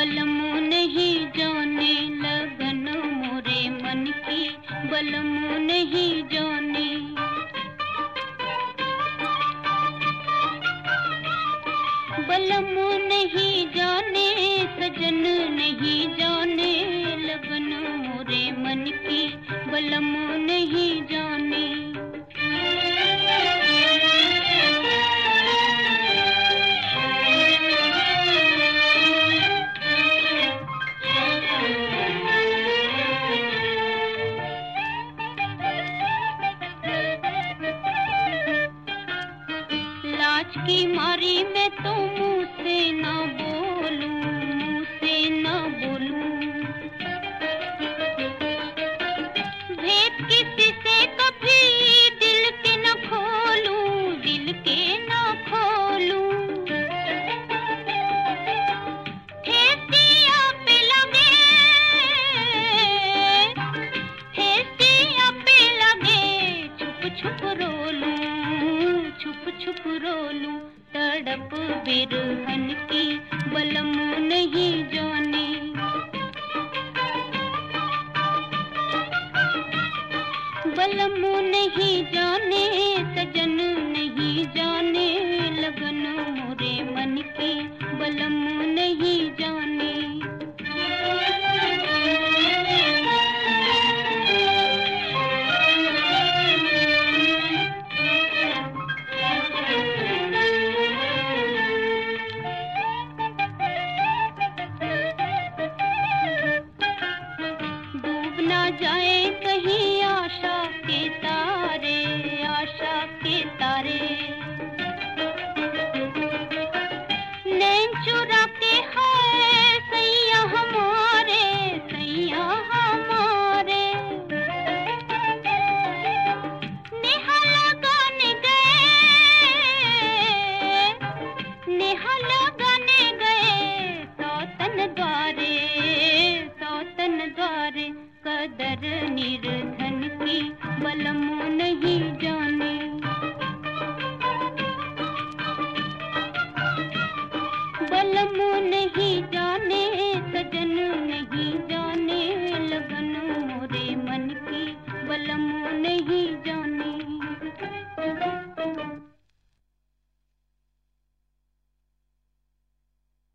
बलमो नहीं जाने लगन मोरे मन की। बलमो नहीं जाने। बलमो नहीं जाने, सजन नहीं जाने लगन मोरे मन की। बलमो नहीं जाने। की मारी में तुम रो छुप छुप तड़प बिरहन की बलम नहीं जाने। बलम नहीं जाने, सजन नहीं जाने जाए कहीं निर्धन की बलमो नहीं जाने। नहीं जाने नहीं